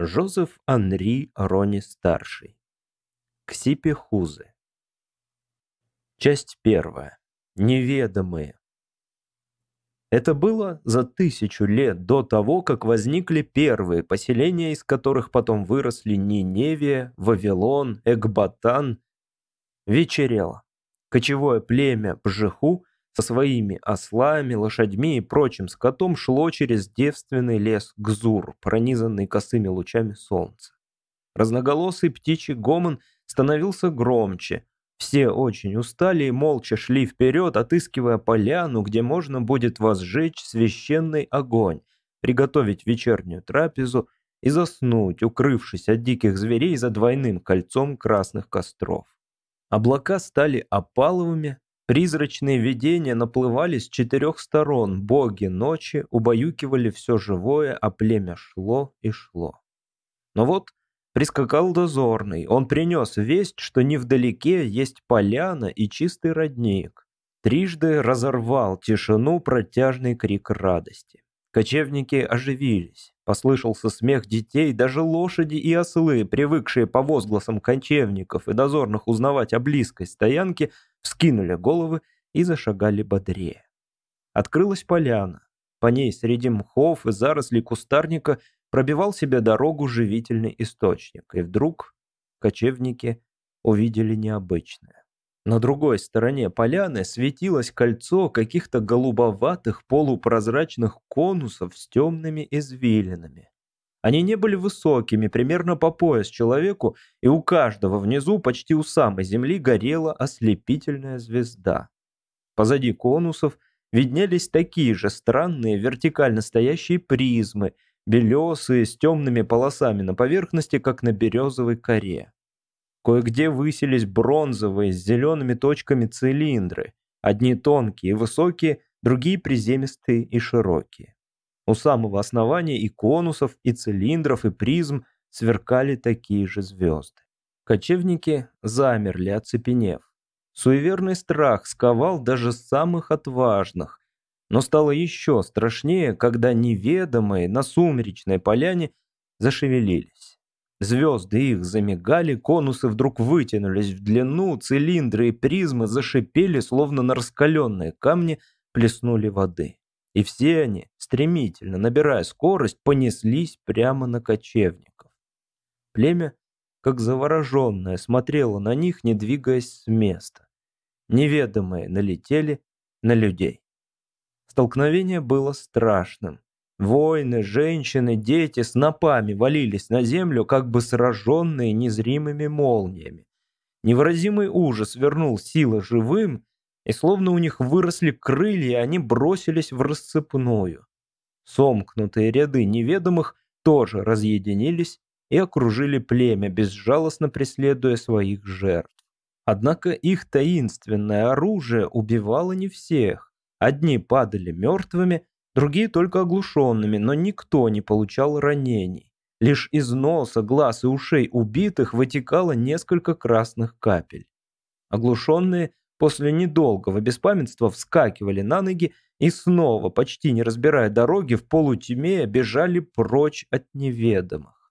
Жозеф Анри Рони-старший. Ксипи Хузы. Часть первая. Неведомые. Это было за тысячу лет до того, как возникли первые поселения, из которых потом выросли Ниневия, Вавилон, Экбатан. Вечерело. Кочевое племя Пжиху со своими ослами, лошадьми и прочим скотом шло через девственный лес Гзур, пронизанный косыми лучами солнца. Разноголосый птичий гомон становился громче. Все очень устали и молча шли вперед, отыскивая поляну, где можно будет возжечь священный огонь, приготовить вечернюю трапезу и заснуть, укрывшись от диких зверей за двойным кольцом красных костров. Облака стали опаловыми, Призрачные видения наплывали с четырех сторон, боги ночи убаюкивали все живое, а племя шло и шло. Но вот прискакал дозорный, он принес весть, что невдалеке есть поляна и чистый родник. Трижды разорвал тишину протяжный крик радости. Кочевники оживились. Послышался смех детей, даже лошади и ослы, привыкшие по возгласам кочевников и дозорных узнавать о близкой стоянке, вскинули головы и зашагали бодрее. Открылась поляна. По ней среди мхов и зарослей кустарника пробивал себе дорогу живительный источник. И вдруг кочевники увидели необычное. На другой стороне поляны светилось кольцо каких-то голубоватых полупрозрачных конусов с темными извилинами. Они не были высокими, примерно по пояс человеку, и у каждого внизу, почти у самой земли, горела ослепительная звезда. Позади конусов виднелись такие же странные вертикально стоящие призмы, белесые, с темными полосами на поверхности, как на березовой коре. Кое-где высились бронзовые с зелеными точками цилиндры, одни тонкие и высокие, другие приземистые и широкие. У самого основания и конусов, и цилиндров, и призм сверкали такие же звезды. Кочевники замерли, оцепенев. Суеверный страх сковал даже самых отважных, но стало еще страшнее, когда неведомые на сумеречной поляне зашевелились. Звезды их замигали, конусы вдруг вытянулись в длину, цилиндры и призмы зашипели, словно на раскаленные камни плеснули воды. И все они, стремительно набирая скорость, понеслись прямо на кочевников. Племя, как завороженное, смотрело на них, не двигаясь с места. Неведомые налетели на людей. Столкновение было страшным. Воины, женщины, дети с напами валились на землю, как бы сраженные незримыми молниями. Невыразимый ужас вернул силы живым, и словно у них выросли крылья, они бросились в расцепную. Сомкнутые ряды неведомых тоже разъединились и окружили племя, безжалостно преследуя своих жертв. Однако их таинственное оружие убивало не всех. Одни падали мертвыми, другие только оглушенными, но никто не получал ранений. Лишь из носа, глаз и ушей убитых вытекало несколько красных капель. Оглушенные после недолгого беспамятства вскакивали на ноги и снова, почти не разбирая дороги, в полутьме бежали прочь от неведомых.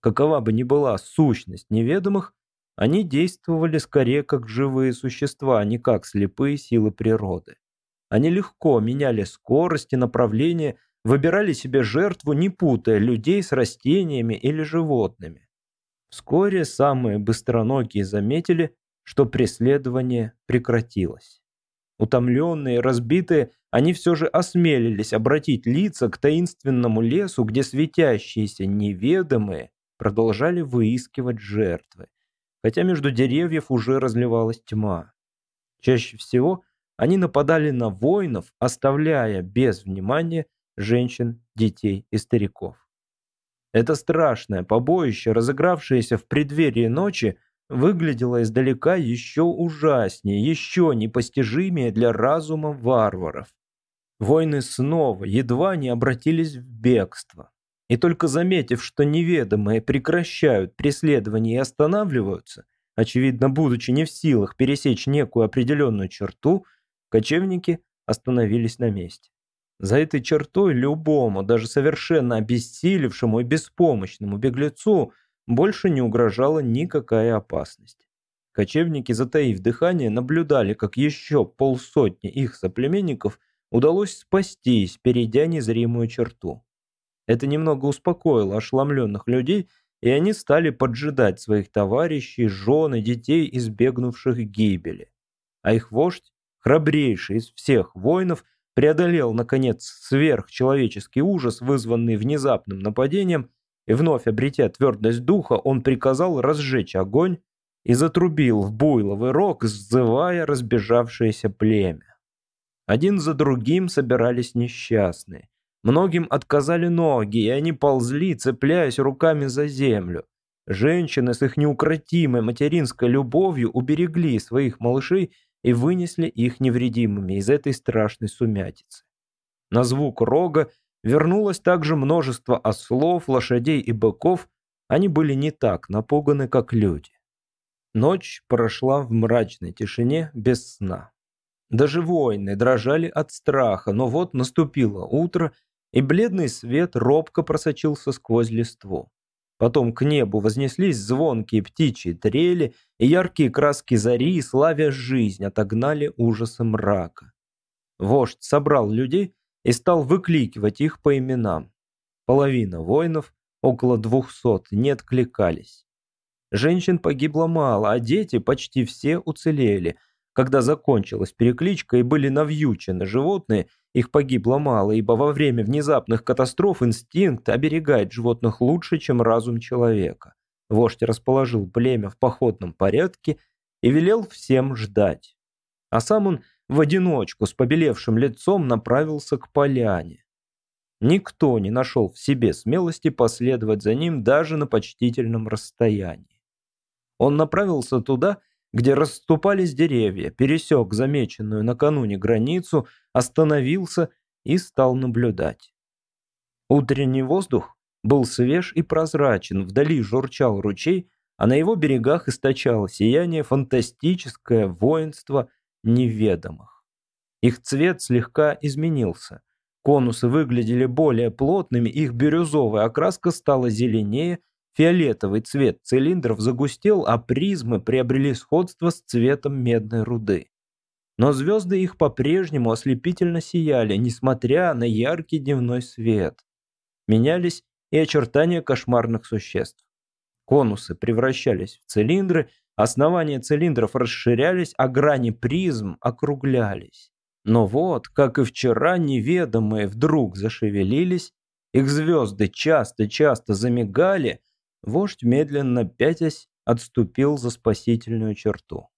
Какова бы ни была сущность неведомых, они действовали скорее как живые существа, а не как слепые силы природы. Они легко меняли скорость и направление, выбирали себе жертву, не путая людей с растениями или животными. Вскоре самые быстроногие заметили, что преследование прекратилось. Утомленные, разбитые, они все же осмелились обратить лица к таинственному лесу, где светящиеся неведомые продолжали выискивать жертвы, хотя между деревьев уже разливалась тьма. Чаще всего они нападали на воинов, оставляя без внимания женщин, детей и стариков. Это страшное побоище, разыгравшееся в преддверии ночи, выглядело издалека еще ужаснее, еще непостижимее для разума варваров. Войны снова едва не обратились в бегство. И только заметив, что неведомые прекращают преследование и останавливаются, очевидно, будучи не в силах пересечь некую определенную черту, Кочевники остановились на месте. За этой чертой любому, даже совершенно обессилевшему и беспомощному беглецу больше не угрожала никакая опасность. Кочевники, затаив дыхание, наблюдали, как еще полсотни их соплеменников удалось спастись, перейдя незримую черту. Это немного успокоило ошеломленных людей, и они стали поджидать своих товарищей, жен и детей, избегнувших гибели. А их вождь, храбрейший из всех воинов, преодолел, наконец, сверхчеловеческий ужас, вызванный внезапным нападением, и вновь обретя твердость духа, он приказал разжечь огонь и затрубил в буйловый рог, сзывая разбежавшееся племя. Один за другим собирались несчастные. Многим отказали ноги, и они ползли, цепляясь руками за землю. Женщины с их неукротимой материнской любовью уберегли своих малышей и вынесли их невредимыми из этой страшной сумятицы. На звук рога вернулось также множество ослов, лошадей и быков, они были не так напуганы, как люди. Ночь прошла в мрачной тишине без сна. Даже воины дрожали от страха, но вот наступило утро, и бледный свет робко просочился сквозь листву. Потом к небу вознеслись звонкие птичьи трели, и яркие краски зари, славя жизнь, отогнали ужасы мрака. Вождь собрал людей и стал выкликивать их по именам. Половина воинов, около двухсот, не откликались. Женщин погибло мало, а дети почти все уцелели. Когда закончилась перекличка и были навьючены животные, их погибло мало, ибо во время внезапных катастроф инстинкт оберегает животных лучше, чем разум человека. Вождь расположил племя в походном порядке и велел всем ждать. А сам он в одиночку с побелевшим лицом направился к поляне. Никто не нашел в себе смелости последовать за ним даже на почтительном расстоянии. Он направился туда, где расступались деревья, пересек замеченную накануне границу, остановился и стал наблюдать. Утренний воздух был свеж и прозрачен, вдали журчал ручей, а на его берегах источало сияние фантастическое воинство неведомых. Их цвет слегка изменился. Конусы выглядели более плотными, их бирюзовая окраска стала зеленее Фиолетовый цвет цилиндров загустел, а призмы приобрели сходство с цветом медной руды. Но звезды их по-прежнему ослепительно сияли, несмотря на яркий дневной свет. Менялись и очертания кошмарных существ. Конусы превращались в цилиндры, основания цилиндров расширялись, а грани призм округлялись. Но вот, как и вчера, неведомые вдруг зашевелились, их звезды часто-часто замигали, Вождь, медленно пятясь, отступил за спасительную черту.